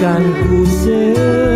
akan ku sendiri